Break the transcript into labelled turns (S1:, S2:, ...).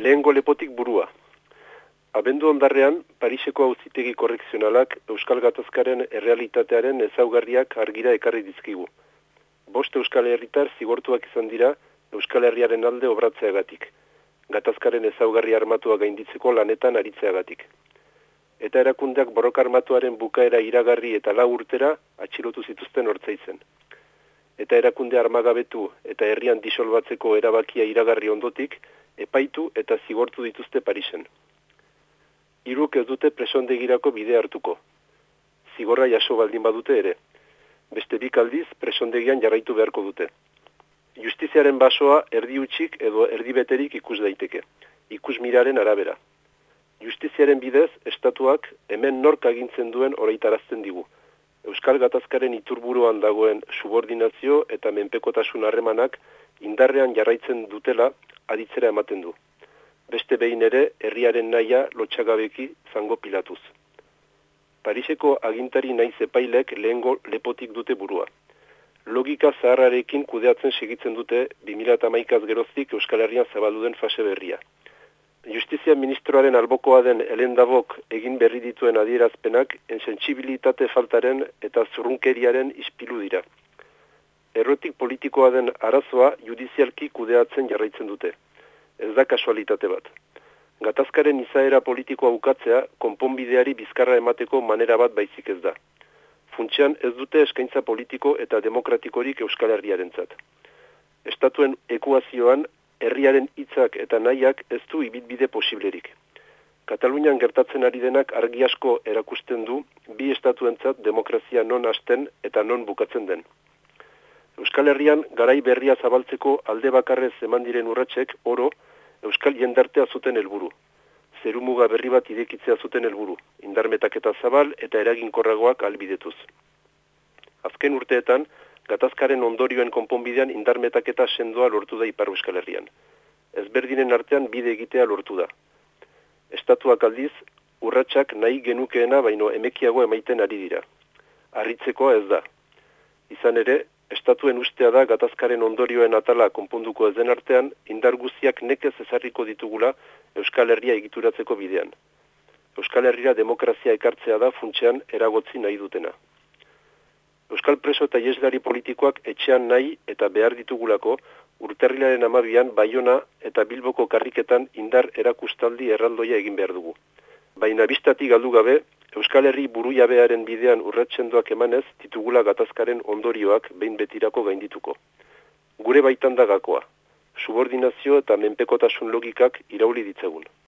S1: Lehengo lepotik burua. Abendu ondarrean, Pariseko auzitegi korrekzionalak Euskal Gatazkaren errealitatearen ezaugarriak argira ekarri dizkigu. Bost Euskal Herritar zigortuak izan dira Euskal Herriaren alde obratzeagatik. Gatazkaren ezaugarri armatua gainditzeko lanetan aritzeagatik. Eta erakundeak borok armatuaren bukaera iragarri eta lau urtera atxilotu zituzten hortzaitzen. Eta erakunde armagabetu eta herrian disolbatzeko erabakia iragarri ondotik, epaitu eta zigortu dituzte Parisen. Iruk ez dute presondegirako bide hartuko. Zigorra jaso baldin badute ere. Beste bik aldiz presondegian jarraitu beharko dute. Justiziaren basoa erdi utxik edo erdi beterik ikus daiteke. Ikus miraren arabera. Justiziaren bidez, estatuak hemen nork agintzen duen oraitarazten digu. Euskal Gatazkaren iturburuan dagoen subordinazio eta menpekotasun harremanak indarrean jarraitzen dutela aditzera ematen du. Beste behin ere, herriaren naia lotxagabeki zango pilatuz. Pariseko agintari naiz epailek lehengo lepotik dute burua. Logika zaharrarekin kudeatzen segitzen dute 2008az geroztik Euskal Herrian zabaldu den fase berria. Justizia ministroaren albokoa den elendabok egin berri dituen adierazpenak ensentsibilitate faltaren eta zurrunkeriaren ispilu dira. Errotik politikoa den arazoa judizialki kudeatzen jarraitzen dute ez da kasualitate bat. Gatazkaren izaera politikoa ukatzea konponbideari bizkarra emateko manera bat baizik ez da. Funtsean ez dute eskaintza politiko eta demokratikorik Euskal Herriaren zat. Estatuen ekuazioan herriaren hitzak eta nahiak ez du ibitbide posiblerik. Katalunian gertatzen ari denak argi asko erakusten du bi estatuentzat demokrazia non hasten eta non bukatzen den. Euskal Herrian garai berria zabaltzeko alde bakarrez eman diren urratsek oro Euskal jendartea zuten helburu. Zerumuga berri bat idekitzea zuten helburu, indarmetak eta zabal eta eraginkorragoak albidetuz. Azken urteetan, gatazkaren ondorioen konponbidean indarmetak eta sendoa lortu da Ipar Euskal Herrian. Ezberdinen artean bide egitea lortu da. Estatuak aldiz, urratsak nahi genukeena baino emekiago emaiten ari dira. Arritzekoa ez da. Izan ere, estatuen ustea da gatazkaren ondorioen atala konponduko ez den artean, indar guztiak nekez ezarriko ditugula Euskal Herria egituratzeko bidean. Euskal Herria demokrazia ekartzea da funtsean eragotzi nahi dutena. Euskal preso eta jesgari politikoak etxean nahi eta behar ditugulako urterrilaren amabian Baiona eta Bilboko karriketan indar erakustaldi erraldoia egin behar dugu. Baina biztatik galdu gabe, Euskal Herri buru jabearen bidean urratxendoak emanez, ditugula gatazkaren ondorioak behin betirako gaindituko. Gure baitan da gakoa, subordinazio eta menpekotasun logikak irauli ditzegun.